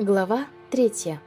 Глава третья.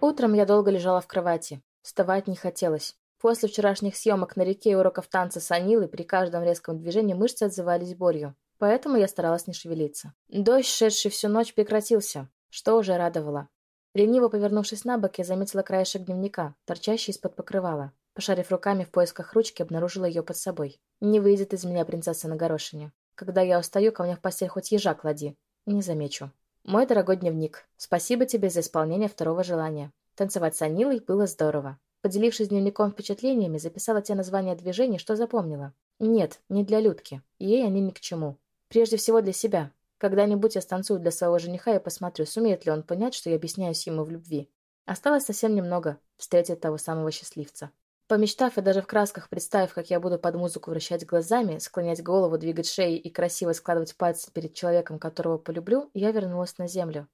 Утром я долго лежала в кровати. Вставать не хотелось. После вчерашних съемок на реке и уроков танца с Анилой при каждом резком движении мышцы отзывались болью. Поэтому я старалась не шевелиться. Дождь, шедший всю ночь, прекратился, что уже радовало. Лениво повернувшись на бок, я заметила краешек дневника, торчащий из-под покрывала. Пошарив руками в поисках ручки, обнаружила ее под собой. Не выйдет из меня принцесса на горошине. Когда я устаю, ко мне в постель хоть ежа клади. Не замечу. Мой дорогой дневник, спасибо тебе за исполнение второго желания. Танцевать с Анилой было здорово. Поделившись дневником впечатлениями, записала те названия движений, что запомнила. Нет, не для Людки. Ей они ни к чему. Прежде всего для себя. Когда-нибудь я станцую для своего жениха и посмотрю, сумеет ли он понять, что я объясняюсь ему в любви. Осталось совсем немного встретить того самого счастливца. Помечтав и даже в красках представив, как я буду под музыку вращать глазами, склонять голову, двигать шеей и красиво складывать пальцы перед человеком, которого полюблю, я вернулась на землю.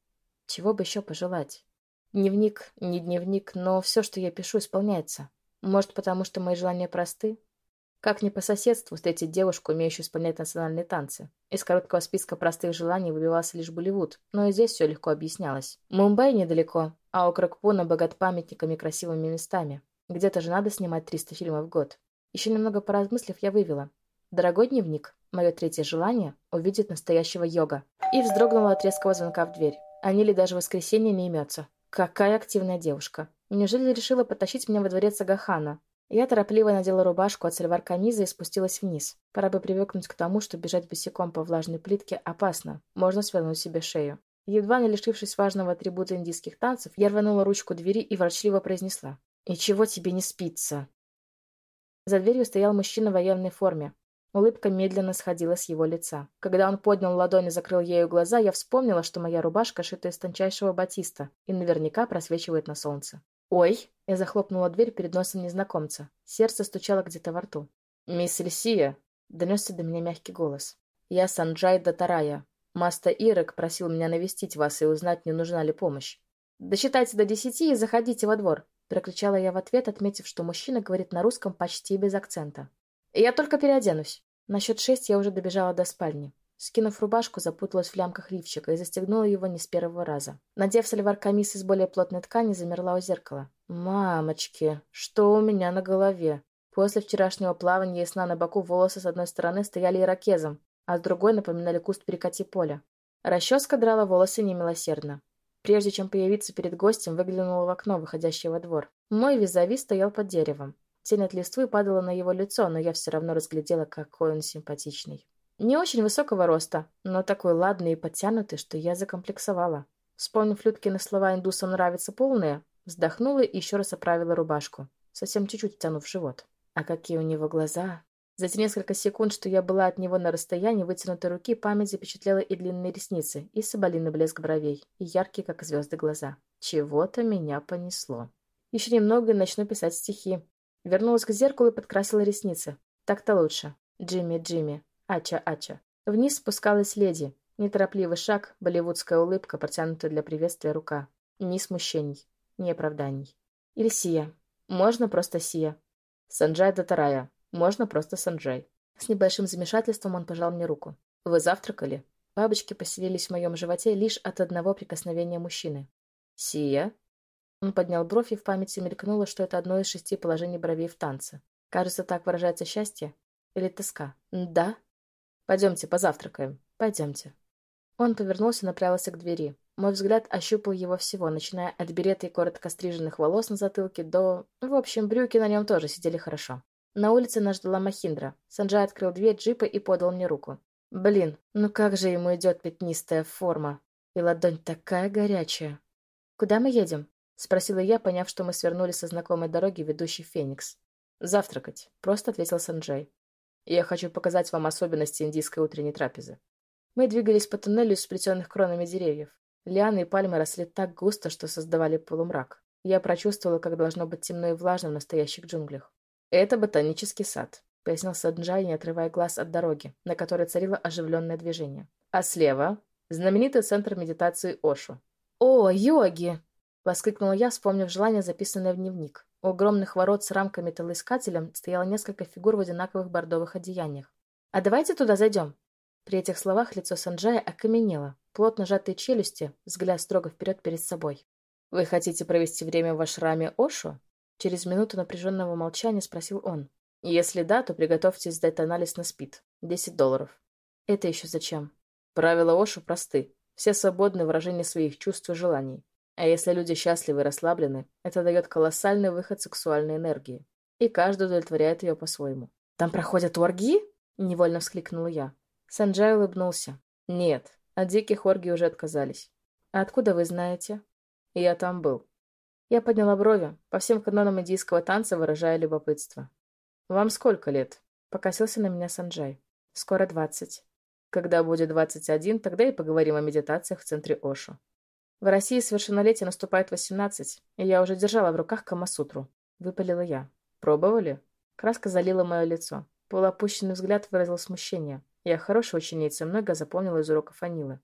Чего бы еще пожелать? Дневник, не дневник, но все, что я пишу, исполняется. Может, потому что мои желания просты? Как не по соседству встретить девушку, умеющую исполнять национальные танцы? Из короткого списка простых желаний выбивался лишь Болливуд, но и здесь все легко объяснялось. Мумбай недалеко, а округ Пуна богат памятниками и красивыми местами. Где-то же надо снимать 300 фильмов в год. Еще немного поразмыслив, я вывела. Дорогой дневник, мое третье желание — увидеть настоящего йога. И вздрогнула от резкого звонка в дверь. Анили даже в воскресенье не имется. Какая активная девушка. Неужели решила потащить меня во дворец Агахана? Я торопливо надела рубашку от сальвар камиза и спустилась вниз. Пора бы привыкнуть к тому, что бежать босиком по влажной плитке опасно. Можно свернуть себе шею. Едва не лишившись важного атрибута индийских танцев, я рванула ручку двери и ворчливо произнесла. «И чего тебе не спится?» За дверью стоял мужчина в военной форме. Улыбка медленно сходила с его лица. Когда он поднял ладонь и закрыл ею глаза, я вспомнила, что моя рубашка шита из тончайшего батиста и наверняка просвечивает на солнце. «Ой!» — я захлопнула дверь перед носом незнакомца. Сердце стучало где-то во рту. «Мисс Эльсия!» — донесся до меня мягкий голос. «Я Санджай Датарая. Маста Ирек просил меня навестить вас и узнать, не нужна ли помощь. Досчитайте до десяти и заходите во двор. Прокричала я в ответ, отметив, что мужчина говорит на русском почти без акцента. «Я только переоденусь». На счет шесть я уже добежала до спальни. Скинув рубашку, запуталась в лямках лифчика и застегнула его не с первого раза. Надев сальвар камис из более плотной ткани, замерла у зеркала. «Мамочки, что у меня на голове?» После вчерашнего плавания и сна на боку волосы с одной стороны стояли ирокезом, а с другой напоминали куст перекати поля. Расческа драла волосы немилосердно. Прежде чем появиться перед гостем, выглянула в окно, выходящее во двор. Мой визави стоял под деревом. Тень от листвы падала на его лицо, но я все равно разглядела, какой он симпатичный. Не очень высокого роста, но такой ладный и подтянутый, что я закомплексовала. Вспомнив Людкины слова «индусам нравятся полные», вздохнула и еще раз оправила рубашку, совсем чуть-чуть втянув живот. А какие у него глаза! За те несколько секунд, что я была от него на расстоянии вытянутой руки, память запечатлела и длинные ресницы, и соболиный блеск бровей, и яркие, как звезды, глаза. Чего-то меня понесло. Еще немного и начну писать стихи. Вернулась к зеркалу и подкрасила ресницы. Так-то лучше. Джимми, Джимми. Ача, ача. Вниз спускалась леди. Неторопливый шаг, болливудская улыбка, протянутая для приветствия рука. Ни смущений, ни оправданий. Или Сия. Можно просто Сия. Санджай Датарая. Можно просто Санджай. С небольшим замешательством он пожал мне руку. «Вы завтракали?» Бабочки поселились в моем животе лишь от одного прикосновения мужчины. «Сия?» Он поднял бровь, и в памяти мелькнуло, что это одно из шести положений бровей в танце. Кажется, так выражается счастье? Или тоска? «Да?» «Пойдемте, позавтракаем. Пойдемте». Он повернулся и направился к двери. Мой взгляд ощупал его всего, начиная от берета и коротко стриженных волос на затылке до... В общем, брюки на нем тоже сидели хорошо. На улице нас ждала Махиндра. Санджай открыл дверь джипа и подал мне руку. Блин, ну как же ему идет пятнистая форма. И ладонь такая горячая. «Куда мы едем?» — спросила я, поняв, что мы свернули со знакомой дороги, ведущей в Феникс. «Завтракать», — просто ответил Санджай. «Я хочу показать вам особенности индийской утренней трапезы». Мы двигались по туннелю из сплетенных кронами деревьев. Лианы и пальмы росли так густо, что создавали полумрак. Я прочувствовала, как должно быть темно и влажно в настоящих джунглях. «Это ботанический сад», — пояснил Саджай, не отрывая глаз от дороги, на которой царило оживленное движение. «А слева — знаменитый центр медитации Ошу». «О, йоги!» — воскликнула я, вспомнив желание, записанное в дневник. У огромных ворот с рамками-толоискателем стояло несколько фигур в одинаковых бордовых одеяниях. «А давайте туда зайдем». При этих словах лицо Санджая окаменело. плотно сжатые челюсти, взгляд строго вперед перед собой. «Вы хотите провести время в ашраме Ошу?» Через минуту напряженного молчания спросил он. «Если да, то приготовьтесь сдать анализ на СПИД. Десять долларов». «Это еще зачем?» Правила Ошу просты. Все свободны в выражении своих чувств и желаний. А если люди счастливы и расслаблены, это дает колоссальный выход сексуальной энергии. И каждый удовлетворяет ее по-своему. «Там проходят оргии?» — невольно вскликнула я. Санджай улыбнулся. «Нет, от диких оргий уже отказались». «А откуда вы знаете?» «Я там был». Я подняла брови, по всем канонам индийского танца выражая любопытство. «Вам сколько лет?» — покосился на меня Санджай. «Скоро двадцать». «Когда будет двадцать один, тогда и поговорим о медитациях в центре Ошу». В России совершеннолетие наступает восемнадцать, и я уже держала в руках Камасутру. Выпалила я. «Пробовали?» Краска залила мое лицо. Полуопущенный взгляд выразил смущение. Я хорошая ученица, много запомнила из уроков Анилы.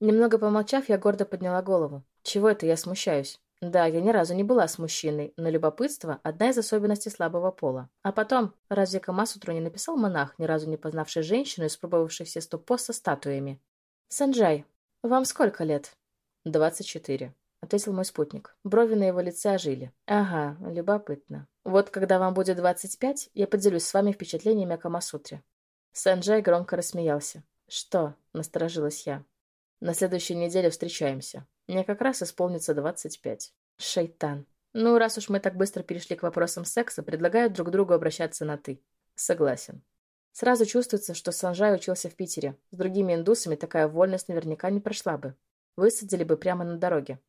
Немного помолчав, я гордо подняла голову. Чего это я смущаюсь? Да, я ни разу не была с мужчиной, но любопытство – одна из особенностей слабого пола. А потом, разве Камасутру не написал монах, ни разу не познавший женщину и спробовавший все сто со статуями? «Санджай, вам сколько лет?» «Двадцать четыре», — ответил мой спутник. Брови на его лице ожили. «Ага, любопытно. Вот когда вам будет двадцать пять, я поделюсь с вами впечатлениями о Камасутре». Санджай громко рассмеялся. «Что?» — насторожилась я. «На следующей неделе встречаемся. Мне как раз исполнится двадцать пять». «Шайтан. Ну, раз уж мы так быстро перешли к вопросам секса, предлагаю друг другу обращаться на «ты». Согласен». Сразу чувствуется, что Санджай учился в Питере. С другими индусами такая вольность наверняка не прошла бы. Высадили бы прямо на дороге.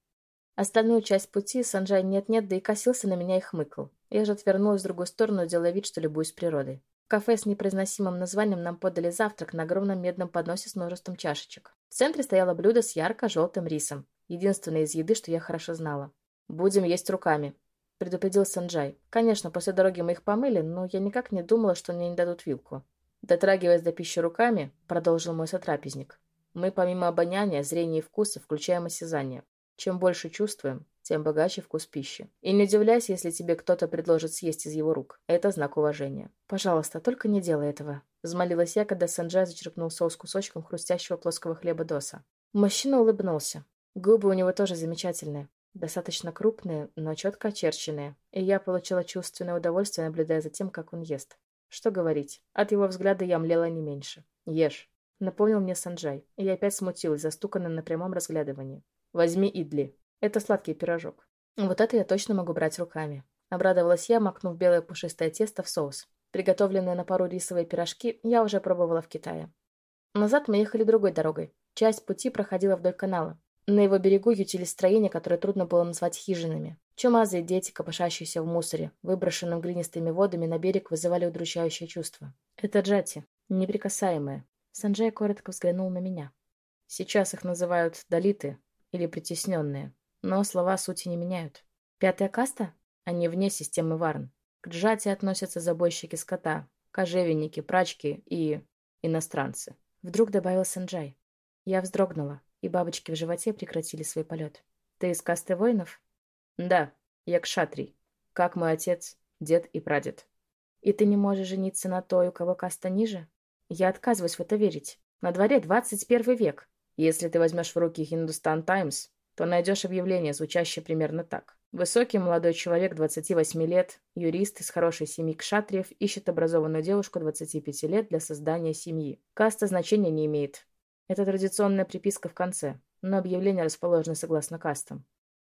Остальную часть пути Санджай нет-нет, да и косился на меня и хмыкал. Я же отвернулась в другую сторону, делая вид, что любуюсь природой. В кафе с непроизносимым названием нам подали завтрак на огромном медном подносе с множеством чашечек. В центре стояло блюдо с ярко-желтым рисом. Единственное из еды, что я хорошо знала. «Будем есть руками», — предупредил Санджай. «Конечно, после дороги мы их помыли, но я никак не думала, что мне не дадут вилку». Дотрагиваясь до пищи руками, продолжил мой сотрапезник, мы помимо обоняния, зрения и вкуса включаем осязание. Чем больше чувствуем, тем богаче вкус пищи. И не удивляйся, если тебе кто-то предложит съесть из его рук. Это знак уважения. Пожалуйста, только не делай этого. Взмолилась я, когда Санджай зачерпнул соус кусочком хрустящего плоского хлеба доса. Мужчина улыбнулся. Губы у него тоже замечательные. Достаточно крупные, но четко очерченные. И я получила чувственное удовольствие, наблюдая за тем, как он ест. Что говорить, от его взгляда я млела не меньше. Ешь. Напомнил мне Санджай, и я опять смутилась, застуканная на прямом разглядывании. «Возьми идли. Это сладкий пирожок». Вот это я точно могу брать руками. Обрадовалась я, макнув белое пушистое тесто в соус. Приготовленные на пару рисовые пирожки я уже пробовала в Китае. Назад мы ехали другой дорогой. Часть пути проходила вдоль канала. На его берегу ютились строения, которые трудно было назвать хижинами. Чумазые дети, копошащиеся в мусоре, выброшенным глинистыми водами на берег, вызывали удручающее чувство. Это джати, неприкасаемые, Санджай коротко взглянул на меня. Сейчас их называют далиты или притесненные, но слова сути не меняют. Пятая каста? Они вне системы Варн. К джати относятся забойщики скота, кожевенники, прачки и... иностранцы. Вдруг добавил Санджай. Я вздрогнула, и бабочки в животе прекратили свой полет. Ты из касты воинов? Да, я кшатрий. Как мой отец, дед и прадед. И ты не можешь жениться на той, у кого каста ниже? Я отказываюсь в это верить. На дворе 21 век. Если ты возьмешь в руки Hindustan Times, то найдешь объявление, звучащее примерно так. Высокий молодой человек 28 лет, юрист из хорошей семьи кшатриев, ищет образованную девушку 25 лет для создания семьи. Каста значения не имеет. Это традиционная приписка в конце, но объявление расположено согласно кастам.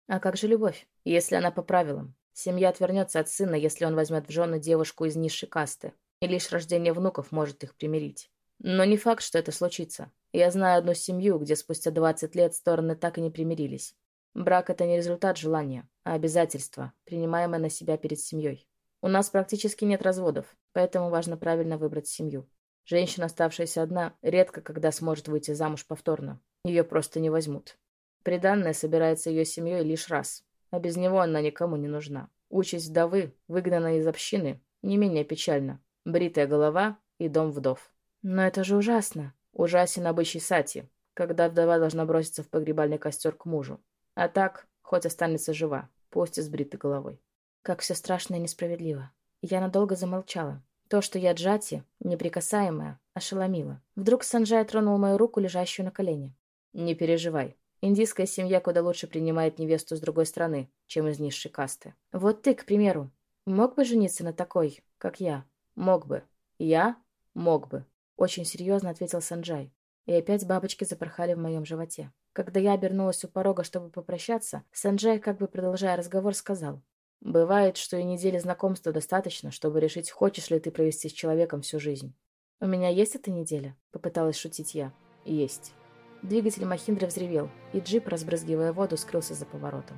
А как же любовь? Если она по правилам. Семья отвернется от сына, если он возьмет в жены девушку из низшей касты и лишь рождение внуков может их примирить. Но не факт, что это случится. Я знаю одну семью, где спустя 20 лет стороны так и не примирились. Брак – это не результат желания, а обязательство, принимаемое на себя перед семьей. У нас практически нет разводов, поэтому важно правильно выбрать семью. Женщина, оставшаяся одна, редко когда сможет выйти замуж повторно. Ее просто не возьмут. Приданное собирается ее семьей лишь раз, а без него она никому не нужна. Участь вдовы, выгнанной из общины, не менее печальна, бритая голова и дом вдов. Но это же ужасно. Ужасен обычай сати, когда вдова должна броситься в погребальный костер к мужу. А так, хоть останется жива, пусть и с бритой головой. Как все страшно и несправедливо. Я надолго замолчала. То, что я Джати, неприкасаемая, ошеломило. Вдруг Санджай тронул мою руку, лежащую на колене. Не переживай. Индийская семья куда лучше принимает невесту с другой страны, чем из низшей касты. Вот ты, к примеру, мог бы жениться на такой, как я? Мог бы. Я? Мог бы. Очень серьезно ответил Санджай. И опять бабочки запорхали в моем животе. Когда я обернулась у порога, чтобы попрощаться, Санджай, как бы продолжая разговор, сказал. «Бывает, что и недели знакомства достаточно, чтобы решить, хочешь ли ты провести с человеком всю жизнь». «У меня есть эта неделя?» — попыталась шутить я. «Есть». Двигатель Махиндры взревел, и джип, разбрызгивая воду, скрылся за поворотом.